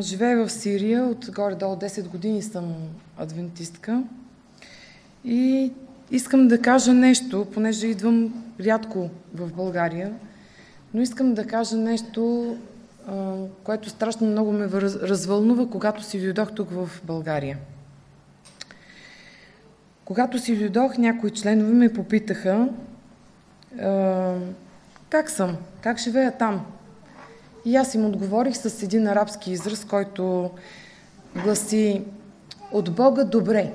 Живея в Сирия, от горе-долу 10 години съм адвентистка и искам да кажа нещо, понеже идвам рядко в България, но искам да кажа нещо, което страшно много ме развълнува, когато си дойдох тук в България. Когато си дойдох, някои членове ме попитаха как съм, как живея там. И аз им отговорих с един арабски израз, който гласи от Бога добре,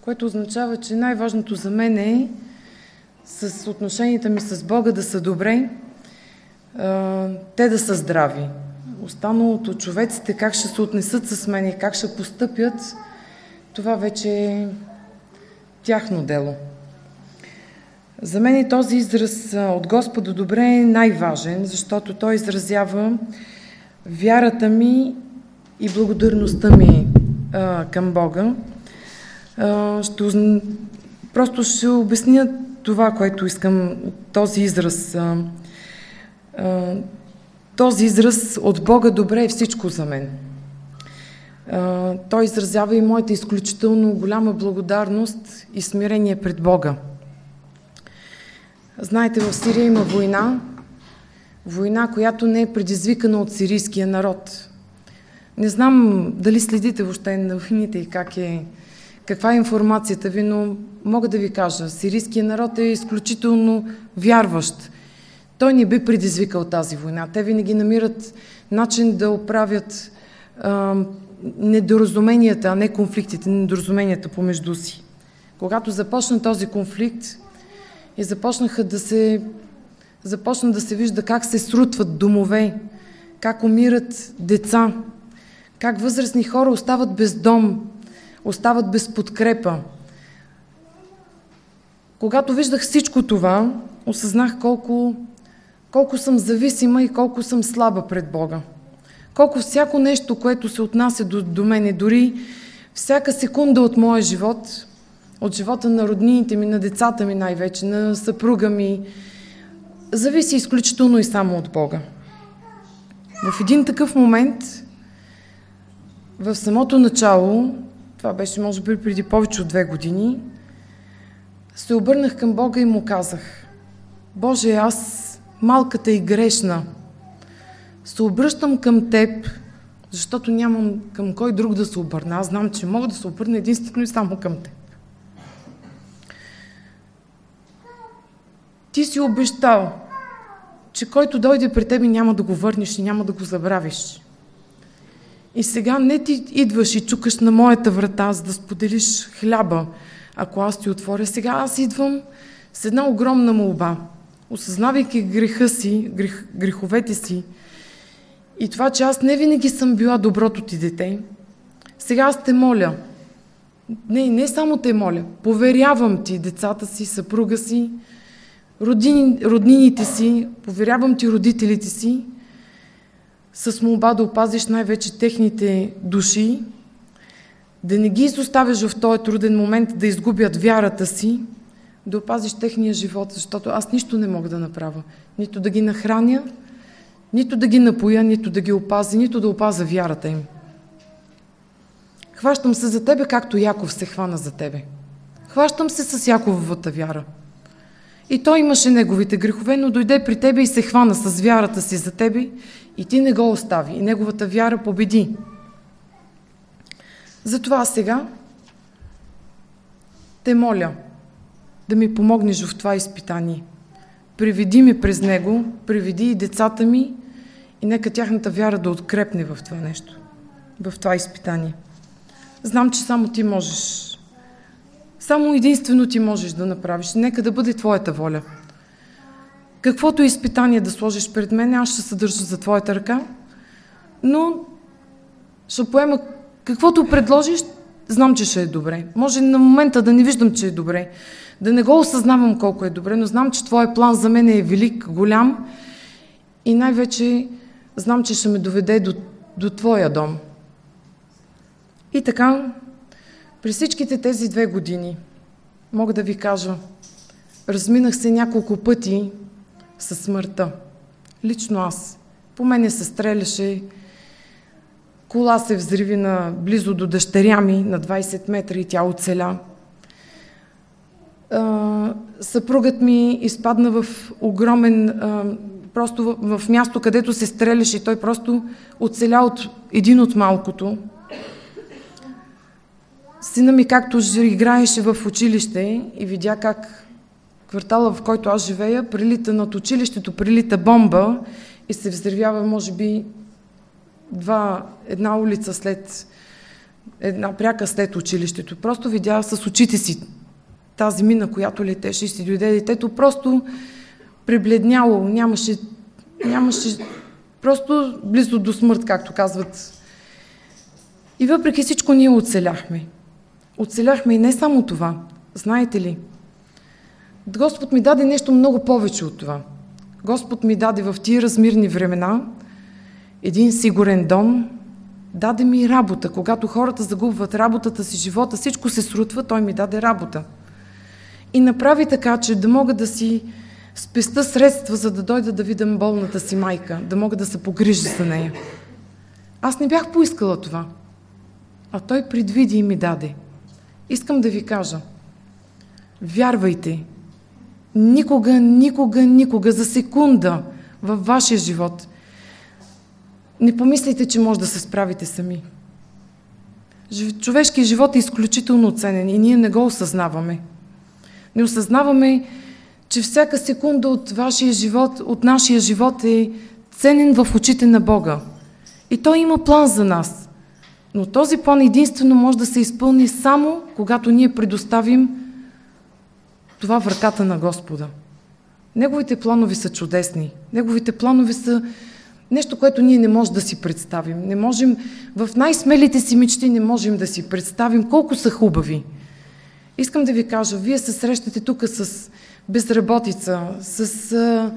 което означава, че най-важното за мен е с отношенията ми с Бога да са добре, те да са здрави. Останалото човеците как ще се отнесат с мен и как ще постъпят, това вече е тяхно дело. За мен този израз от Господа добре е най-важен, защото той изразява вярата ми и благодарността ми а, към Бога. А, ще, просто ще обясня това, което искам, този израз. А, а, този израз от Бога добре е всичко за мен. А, той изразява и моята изключително голяма благодарност и смирение пред Бога. Знаете, в Сирия има война, война, която не е предизвикана от сирийския народ. Не знам дали следите въобще на войните и как е, каква е информацията ви, но мога да ви кажа, сирийският народ е изключително вярващ. Той не би предизвикал тази война. Те винаги намират начин да оправят а, недоразуменията, а не конфликтите, недоразуменията помежду си. Когато започна този конфликт, и започнаха да се, започна да се вижда как се срутват домове, как умират деца, как възрастни хора остават без дом, остават без подкрепа. Когато виждах всичко това, осъзнах колко, колко съм зависима и колко съм слаба пред Бога. Колко всяко нещо, което се отнася до, до мене, дори всяка секунда от моя живот, от живота на роднините ми, на децата ми най-вече, на съпруга ми, зависи изключително и само от Бога. В един такъв момент, в самото начало, това беше може би преди повече от две години, се обърнах към Бога и му казах, Боже, аз малката и грешна, се обръщам към Теб, защото нямам към кой друг да се обърна. Аз знам, че мога да се обърна единствено и само към Теб. Ти си обещал, че който дойде при тебе няма да го върнеш и няма да го забравиш. И сега не ти идваш и чукаш на моята врата, за да споделиш хляба, ако аз ти отворя. Сега аз идвам с една огромна молба, осъзнавайки греха си, грех, греховете си и това, че аз не винаги съм била доброто ти дете. Сега аз те моля. Не, не само те моля. Поверявам ти децата си, съпруга си, родини, роднините си, поверявам ти родителите си, с молба да опазиш най-вече техните души, да не ги изоставяш в този труден момент да изгубят вярата си, да опазиш техния живот, защото аз нищо не мога да направя. Нито да ги нахраня, нито да ги напоя, нито да ги опази, нито да опаза вярата им. Хващам се за тебе, както Яков се хвана за тебе. Хващам се с Якововата вяра. И той имаше неговите грехове, но дойде при тебе и се хвана с вярата си за тебе и ти не го остави. И неговата вяра победи. Затова сега те моля да ми помогнеш в това изпитание. Приведи ми през него, приведи и децата ми и нека тяхната вяра да открепне в това нещо, в това изпитание. Знам, че само ти можеш само единствено ти можеш да направиш. Нека да бъде твоята воля. Каквото изпитание да сложиш пред мен, аз ще се държа за твоята ръка, но ще поема каквото предложиш, знам, че ще е добре. Може на момента да не виждам, че е добре, да не го осъзнавам колко е добре, но знам, че твоя план за мен е велик, голям и най-вече знам, че ще ме доведе до, до твоя дом. И така, през всичките тези две години, мога да ви кажа, разминах се няколко пъти със смъртта. Лично аз. По мене се стреляше, кола се взриви на близо до дъщеря ми на 20 метра и тя оцеля. А, съпругът ми изпадна в огромен, а, просто в, в място, където се стреляше той просто оцеля от един от малкото. Сина ми както играеше в училище и видя как квартала, в който аз живея, прилита над училището, прилита бомба и се взривява, може би, два, една улица след, една пряка след училището. Просто видя с очите си тази мина, която летеше и си дойде детето, просто прибледняло, нямаше, нямаше просто близо до смърт, както казват. И въпреки всичко ние оцеляхме. Оцеляхме и не само това. Знаете ли, Господ ми даде нещо много повече от това. Господ ми даде в тия размирни времена един сигурен дом, даде ми работа. Когато хората загубват работата си, живота, всичко се срутва, той ми даде работа. И направи така, че да мога да си спеста средства, за да дойда да видам болната си майка, да мога да се погрижа за нея. Аз не бях поискала това, а той предвиди и ми даде. Искам да ви кажа, вярвайте, никога, никога, никога, за секунда във вашия живот не помислите, че може да се справите сами. Човешкият живот е изключително ценен и ние не го осъзнаваме. Не осъзнаваме, че всяка секунда от вашия живот, от нашия живот е ценен в очите на Бога. И Той има план за нас. Но този план единствено може да се изпълни само когато ние предоставим това в ръката на Господа. Неговите планове са чудесни. Неговите планове са нещо, което ние не можем да си представим. Не можем, в най-смелите си мечти не можем да си представим колко са хубави. Искам да ви кажа, вие се срещате тук с безработица, с, а,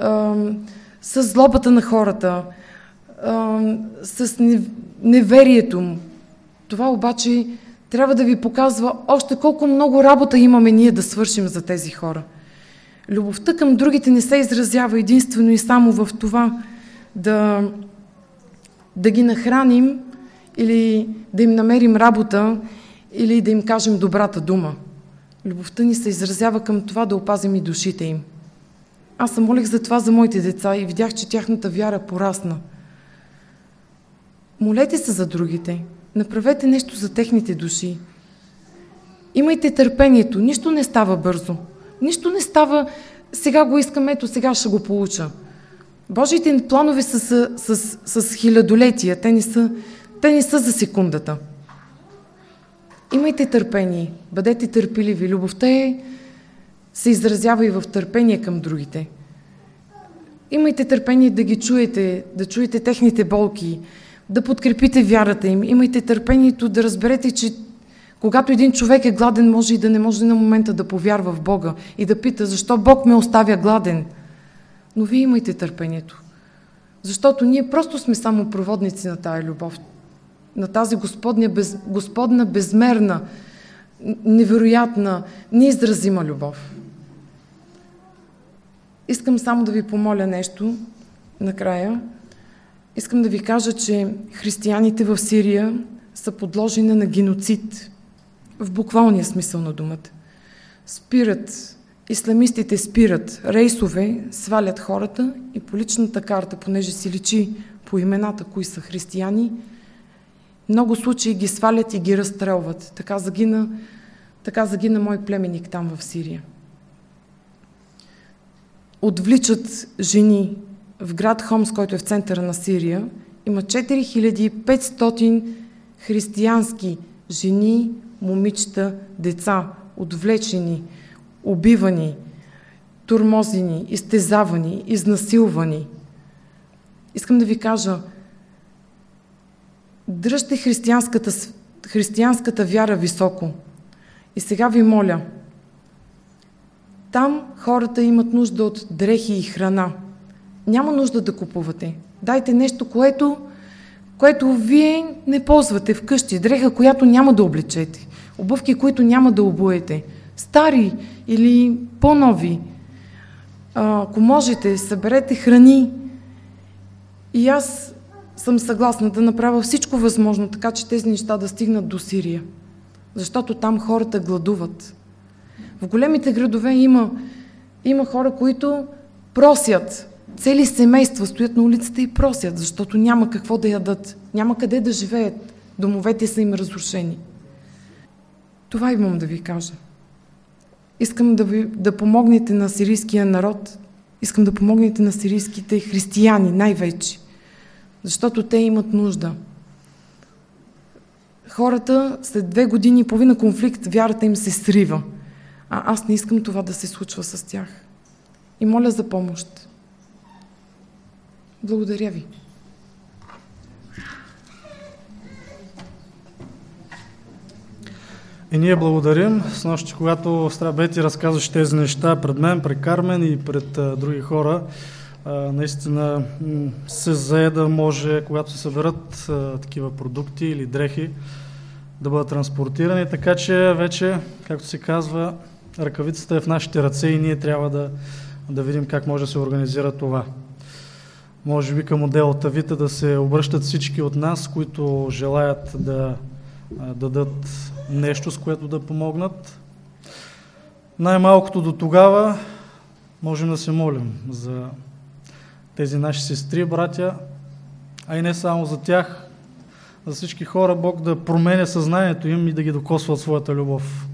а, с злобата на хората, а, с неверието. Това обаче трябва да ви показва още колко много работа имаме ние да свършим за тези хора. Любовта към другите не се изразява единствено и само в това да, да ги нахраним или да им намерим работа или да им кажем добрата дума. Любовта ни се изразява към това да опазим и душите им. Аз се молих за това за моите деца и видях, че тяхната вяра порасна. Молете се за другите. Направете нещо за техните души. Имайте търпението. Нищо не става бързо. Нищо не става, сега го искам, ето сега ще го получа. Божиите планове са с, с, с, с хилядолетия. Те не, са, те не са за секундата. Имайте търпение. Бъдете търпеливи. Любовта е, се изразява и в търпение към другите. Имайте търпение да ги чуете, да чуете техните болки, да подкрепите вярата им. Имайте търпението да разберете, че когато един човек е гладен, може и да не може на момента да повярва в Бога и да пита, защо Бог ме оставя гладен. Но вие имайте търпението. Защото ние просто сме само проводници на тая любов. На тази без, Господна безмерна, невероятна, неизразима любов. Искам само да ви помоля нещо накрая. Искам да ви кажа, че християните в Сирия са подложени на геноцид в буквалния смисъл на думата. Спират, исламистите спират рейсове, свалят хората и по личната карта, понеже си личи по имената, кои са християни, много случаи ги свалят и ги разстрелват. Така загина, така загина мой племенник там в Сирия. Отвличат жени, в град Хомс, който е в центъра на Сирия, има 4500 християнски жени, момичета, деца, отвлечени, убивани, турмозени, изтезавани, изнасилвани. Искам да ви кажа, дръжте християнската, християнската вяра високо. И сега ви моля, там хората имат нужда от дрехи и храна – няма нужда да купувате. Дайте нещо, което, което вие не ползвате вкъщи. Дреха, която няма да облечете. Обувки, които няма да обуете. Стари или по-нови. Ако можете, съберете храни. И аз съм съгласна да направя всичко възможно, така че тези неща да стигнат до Сирия. Защото там хората гладуват. В големите градове има, има хора, които просят. Цели семейства стоят на улицата и просят, защото няма какво да ядат. Няма къде да живеят. Домовете са им разрушени. Това имам да ви кажа. Искам да, ви, да помогнете на сирийския народ. Искам да помогнете на сирийските християни най-вече. Защото те имат нужда. Хората след две години и половина конфликт, вярата им се срива. А аз не искам това да се случва с тях. И моля за помощ. Благодаря ви. И ние благодарим. С нощи, когато Страбети разказваше тези неща пред мен, пред Кармен и пред а, други хора, а, наистина се зае да може, когато се съберат а, такива продукти или дрехи, да бъдат транспортирани, така че вече, както се казва, ръкавицата е в нашите ръце и ние трябва да, да видим как може да се организира това. Може би към отдел Тавита да се обръщат всички от нас, които желаят да дадат нещо, с което да помогнат. Най-малкото до тогава можем да се молим за тези наши сестри, братя, а и не само за тях, за всички хора, Бог да променя съзнанието им и да ги докосва от своята любов.